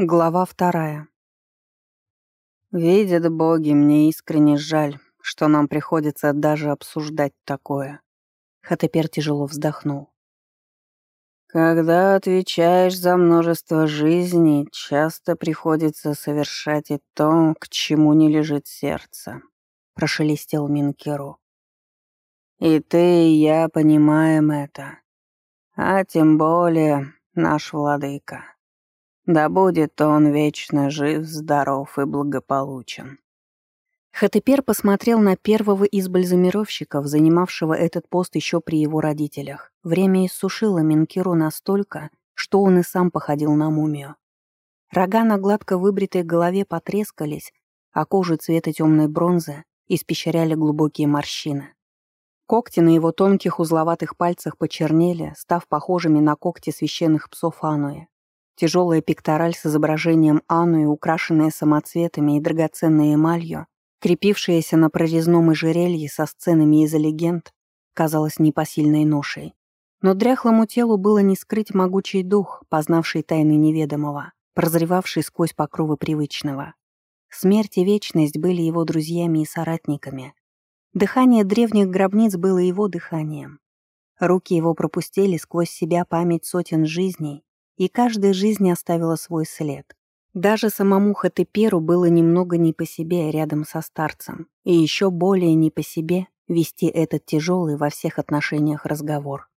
Глава вторая. «Видят боги, мне искренне жаль, что нам приходится даже обсуждать такое». Хатепер тяжело вздохнул. «Когда отвечаешь за множество жизней, часто приходится совершать и то, к чему не лежит сердце», — прошелестел Минкеру. «И ты, и я понимаем это. А тем более наш владыка». Да будет он вечно жив, здоров и благополучен. Хатепер посмотрел на первого из бальзамировщиков, занимавшего этот пост еще при его родителях. Время иссушило Минкиру настолько, что он и сам походил на мумию. Рога на гладко выбритой голове потрескались, а кожу цвета темной бронзы испещряли глубокие морщины. Когти на его тонких узловатых пальцах почернели, став похожими на когти священных псов Ануи. Тяжелая пектораль с изображением Анны, украшенная самоцветами и драгоценной эмалью, крепившаяся на прорезном ожерелье со сценами из легенд, казалась непосильной ношей. Но дряхлому телу было не скрыть могучий дух, познавший тайны неведомого, прозревавший сквозь покровы привычного. Смерть и вечность были его друзьями и соратниками. Дыхание древних гробниц было его дыханием. Руки его пропустили сквозь себя память сотен жизней, и каждая жизнь оставила свой след. Даже самому Хатеперу было немного не по себе рядом со старцем, и еще более не по себе вести этот тяжелый во всех отношениях разговор.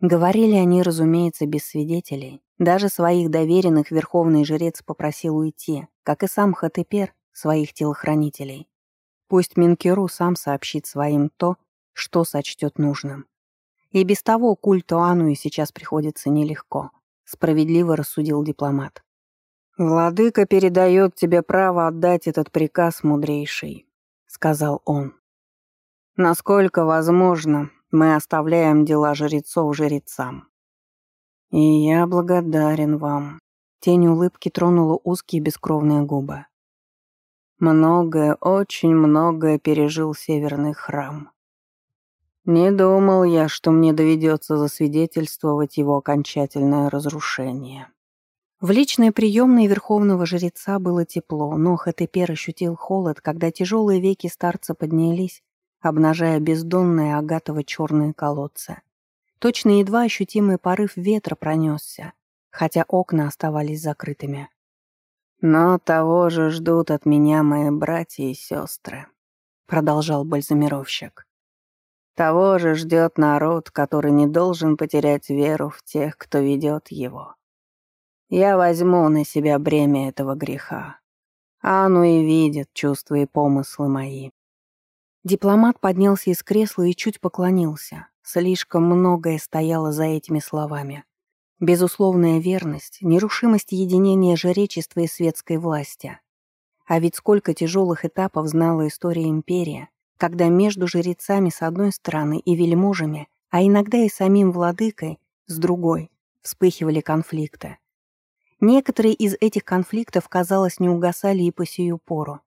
Говорили они, разумеется, без свидетелей. Даже своих доверенных верховный жрец попросил уйти, как и сам Хатепер, своих телохранителей. Пусть Минкеру сам сообщит своим то, что сочтет нужным. И без того культу Ануи сейчас приходится нелегко. — справедливо рассудил дипломат. «Владыка передает тебе право отдать этот приказ, мудрейший», — сказал он. «Насколько возможно, мы оставляем дела жрецов жрецам. И я благодарен вам». Тень улыбки тронула узкие бескровные губы. Многое, очень многое пережил Северный храм. Не думал я, что мне доведется засвидетельствовать его окончательное разрушение. В личной приемной верховного жреца было тепло, но Хатепер ощутил холод, когда тяжелые веки старца поднялись, обнажая бездонные агатово-черные колодцы. Точно едва ощутимый порыв ветра пронесся, хотя окна оставались закрытыми. «Но того же ждут от меня мои братья и сестры», — продолжал бальзамировщик. Того же ждет народ, который не должен потерять веру в тех, кто ведет его. Я возьму на себя бремя этого греха. Ану и видит чувства и помыслы мои. Дипломат поднялся из кресла и чуть поклонился. Слишком многое стояло за этими словами. Безусловная верность, нерушимость единения жречества и светской власти. А ведь сколько тяжелых этапов знала история империи, когда между жрецами с одной стороны и вельможами, а иногда и самим владыкой с другой, вспыхивали конфликты. Некоторые из этих конфликтов, казалось, не угасали и по сию пору.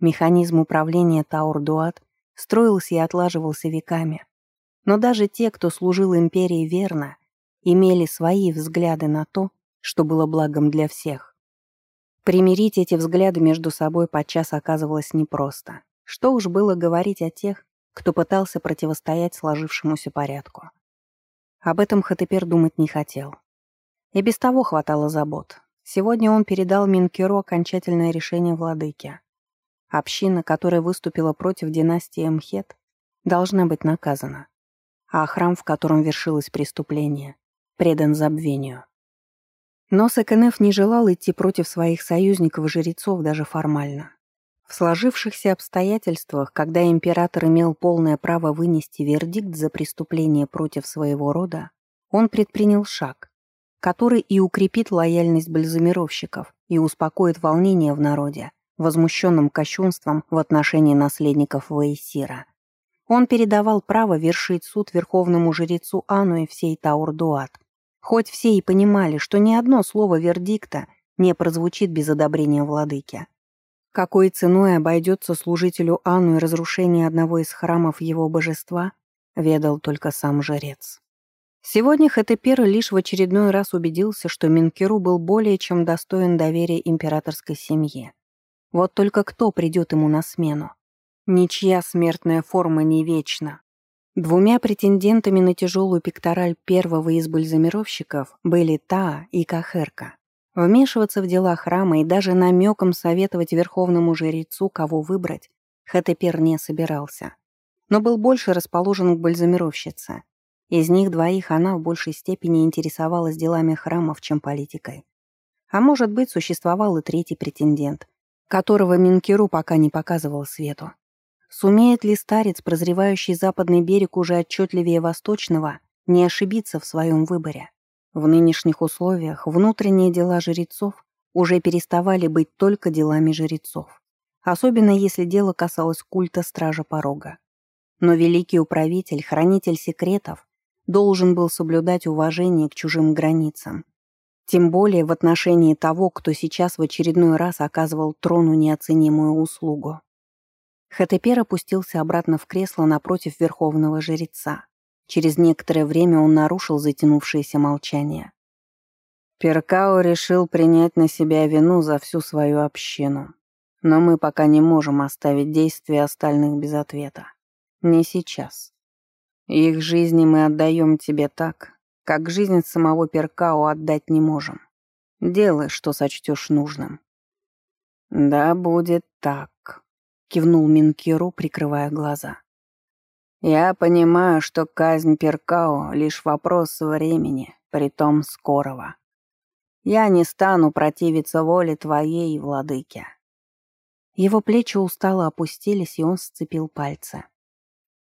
Механизм управления Таур-Дуат строился и отлаживался веками. Но даже те, кто служил империи верно, имели свои взгляды на то, что было благом для всех. Примирить эти взгляды между собой подчас оказывалось непросто. Что уж было говорить о тех, кто пытался противостоять сложившемуся порядку. Об этом Хатепер думать не хотел. И без того хватало забот. Сегодня он передал Минкеру окончательное решение владыки. Община, которая выступила против династии Мхет, должна быть наказана. А храм, в котором вершилось преступление, предан забвению. Но Сакенеф не желал идти против своих союзников и жрецов даже формально. В сложившихся обстоятельствах, когда император имел полное право вынести вердикт за преступление против своего рода, он предпринял шаг, который и укрепит лояльность бальзамировщиков и успокоит волнение в народе, возмущенном кощунством в отношении наследников Вейсира. Он передавал право вершить суд верховному жрецу Ану и всей Таурдуат. Хоть все и понимали, что ни одно слово вердикта не прозвучит без одобрения владыки. Какой ценой обойдется служителю Анну и разрушение одного из храмов его божества, ведал только сам жрец. Сегодня Хатепер лишь в очередной раз убедился, что Минкеру был более чем достоин доверия императорской семье. Вот только кто придет ему на смену? Ничья смертная форма не вечна. Двумя претендентами на тяжелую пектораль первого из бальзамировщиков были Таа и Кахерка. Вмешиваться в дела храма и даже намеком советовать верховному жрецу, кого выбрать, Хатепер не собирался. Но был больше расположен к бальзамировщице. Из них двоих она в большей степени интересовалась делами храмов, чем политикой. А может быть, существовал и третий претендент, которого Минкеру пока не показывал свету. Сумеет ли старец, прозревающий западный берег уже отчетливее восточного, не ошибиться в своем выборе? В нынешних условиях внутренние дела жрецов уже переставали быть только делами жрецов, особенно если дело касалось культа Стража Порога. Но великий управитель, хранитель секретов, должен был соблюдать уважение к чужим границам. Тем более в отношении того, кто сейчас в очередной раз оказывал трону неоценимую услугу. Хатепер опустился обратно в кресло напротив верховного жреца. Через некоторое время он нарушил затянувшееся молчание. Перкао решил принять на себя вину за всю свою общину. Но мы пока не можем оставить действия остальных без ответа. Не сейчас. Их жизни мы отдаем тебе так, как жизнь самого Перкао отдать не можем. Делай, что сочтешь нужным. Да будет так, кивнул Минкиру, прикрывая глаза. Я понимаю, что казнь Перкао — лишь вопрос времени, притом скорого. Я не стану противиться воле твоей, владыке». Его плечи устало опустились, и он сцепил пальцы.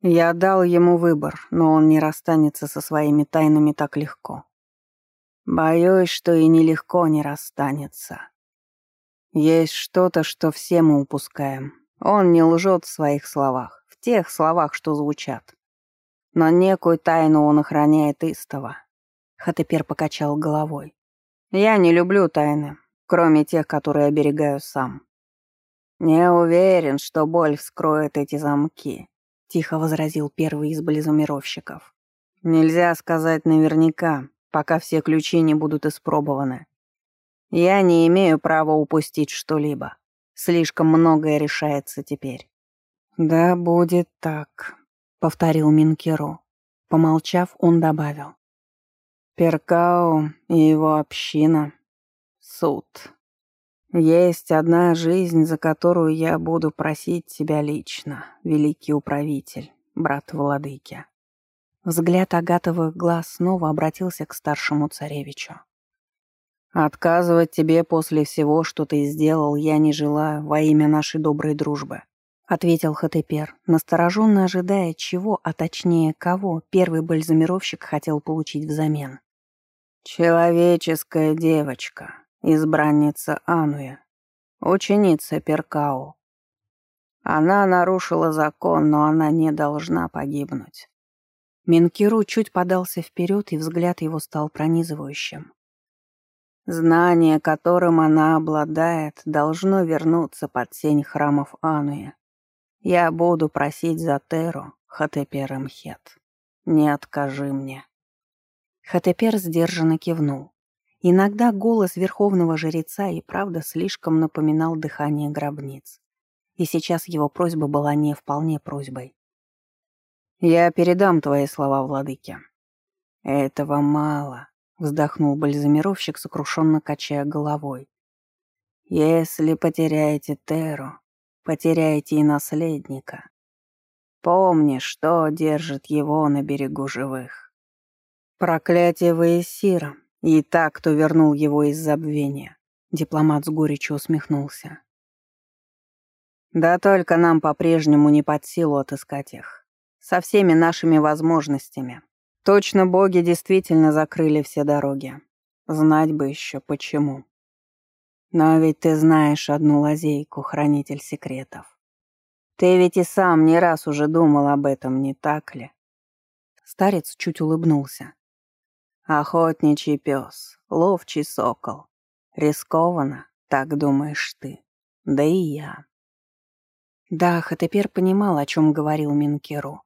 «Я дал ему выбор, но он не расстанется со своими тайнами так легко. Боюсь, что и нелегко не расстанется. Есть что-то, что все мы упускаем. Он не лжет в своих словах тех словах, что звучат. Но некую тайну он охраняет истово. Хатепер покачал головой. Я не люблю тайны, кроме тех, которые оберегаю сам. Не уверен, что боль вскроет эти замки, тихо возразил первый из близумировщиков. Нельзя сказать наверняка, пока все ключи не будут испробованы. Я не имею права упустить что-либо. Слишком многое решается теперь. «Да будет так», — повторил Минкеро. Помолчав, он добавил. «Перкао и его община. Суд. Есть одна жизнь, за которую я буду просить тебя лично, великий управитель, брат владыки». Взгляд агатовых глаз снова обратился к старшему царевичу. «Отказывать тебе после всего, что ты сделал, я не желаю во имя нашей доброй дружбы. — ответил Хатепер, настороженно ожидая чего, а точнее кого, первый бальзамировщик хотел получить взамен. «Человеческая девочка, избранница Ануя, ученица Перкао. Она нарушила закон, но она не должна погибнуть». Менкиру чуть подался вперед, и взгляд его стал пронизывающим. Знание, которым она обладает, должно вернуться под сень храмов Ануя. Я буду просить за Теру, Хатепер Мхет. Не откажи мне». Хатепер сдержанно кивнул. Иногда голос верховного жреца и правда слишком напоминал дыхание гробниц. И сейчас его просьба была не вполне просьбой. «Я передам твои слова, владыке». «Этого мало», — вздохнул бальзамировщик, сокрушенно качая головой. «Если потеряете Теру, потеряете и наследника. Помни, что держит его на берегу живых. Проклятие Ваесира и так, кто вернул его из забвения. Дипломат с горечью усмехнулся. Да только нам по-прежнему не под силу отыскать их. Со всеми нашими возможностями. Точно боги действительно закрыли все дороги. Знать бы еще почему. Но ведь ты знаешь одну лазейку, хранитель секретов. Ты ведь и сам не раз уже думал об этом, не так ли? Старец чуть улыбнулся. Охотничий пес, ловчий сокол. Рискованно, так думаешь ты. Да и я. Да, Хатепер понимал, о чем говорил Минкеру.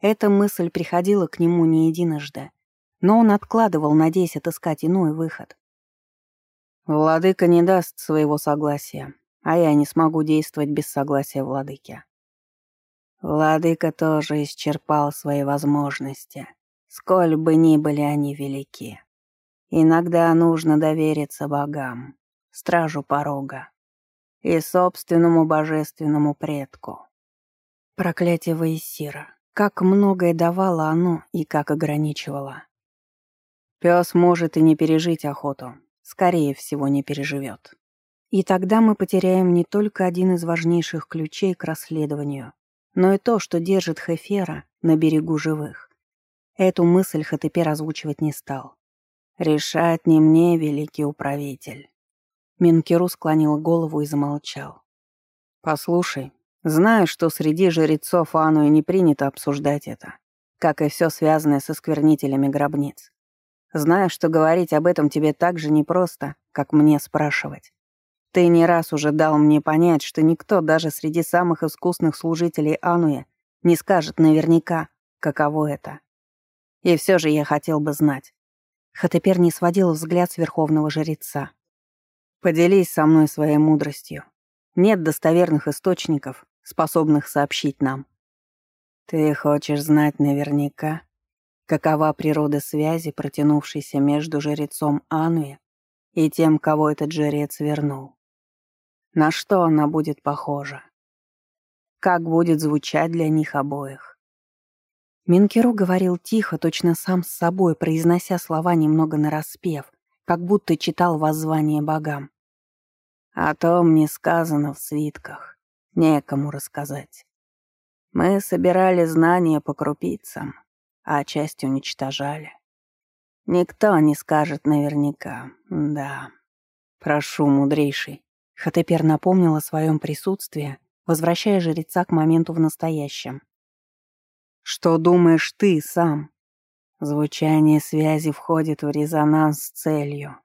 Эта мысль приходила к нему не единожды, но он откладывал, надеясь отыскать иной выход. «Владыка не даст своего согласия, а я не смогу действовать без согласия владыки. Владыка тоже исчерпал свои возможности, сколь бы ни были они велики. Иногда нужно довериться богам, стражу порога и собственному божественному предку. Проклятие Ваесира. Как многое давало оно и как ограничивало. Пес может и не пережить охоту, скорее всего, не переживет. И тогда мы потеряем не только один из важнейших ключей к расследованию, но и то, что держит Хефера на берегу живых. Эту мысль Хатепер озвучивать не стал. «Решать не мне, великий управитель». Минкеру склонил голову и замолчал. «Послушай, знаю, что среди жрецов Ану не принято обсуждать это, как и все связанное со сквернителями гробниц. Знаю, что говорить об этом тебе так же непросто, как мне спрашивать. Ты не раз уже дал мне понять, что никто даже среди самых искусных служителей Ануя не скажет наверняка, каково это. И все же я хотел бы знать. Хатепер не сводил взгляд с верховного жреца. Поделись со мной своей мудростью. Нет достоверных источников, способных сообщить нам. Ты хочешь знать наверняка, Какова природа связи, протянувшейся между жрецом Ануя и тем, кого этот жрец вернул? На что она будет похожа? Как будет звучать для них обоих? Минкеру говорил тихо, точно сам с собой, произнося слова немного нараспев, как будто читал воззвание богам. О том не сказано в свитках, некому рассказать. Мы собирали знания по крупицам, а часть уничтожали. Никто не скажет наверняка, да. Прошу, мудрейший. Хатепер напомнил о своем присутствии, возвращая жреца к моменту в настоящем. Что думаешь ты сам? Звучание связи входит в резонанс с целью.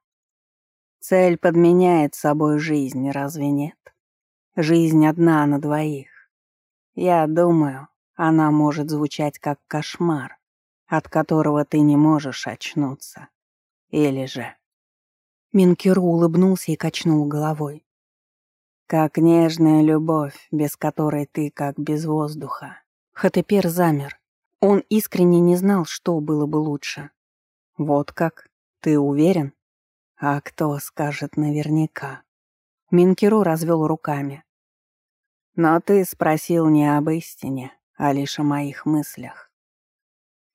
Цель подменяет собой жизнь, разве нет? Жизнь одна на двоих. Я думаю, она может звучать как кошмар, от которого ты не можешь очнуться. Или же...» Минкеру улыбнулся и качнул головой. «Как нежная любовь, без которой ты как без воздуха». Хатепер замер. Он искренне не знал, что было бы лучше. «Вот как? Ты уверен?» «А кто скажет наверняка?» Минкеру развел руками. «Но ты спросил не об истине, а лишь о моих мыслях.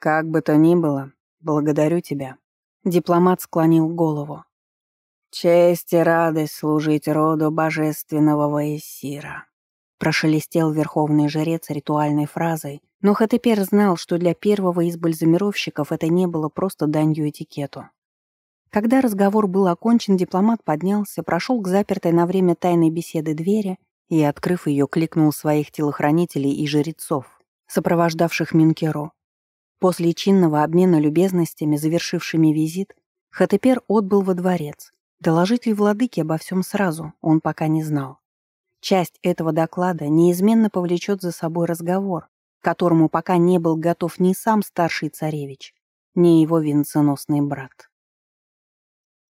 «Как бы то ни было, благодарю тебя». Дипломат склонил голову. «Честь и радость служить роду божественного Ваесира», прошелестел верховный жрец ритуальной фразой, но Хатепер знал, что для первого из бальзамировщиков это не было просто данью этикету. Когда разговор был окончен, дипломат поднялся, прошел к запертой на время тайной беседы двери и, открыв ее, кликнул своих телохранителей и жрецов, сопровождавших Минкеро. После чинного обмена любезностями, завершившими визит, Хатепер отбыл во дворец. Доложить ли владыке обо всем сразу, он пока не знал. Часть этого доклада неизменно повлечет за собой разговор, которому пока не был готов ни сам старший царевич, ни его венценосный брат.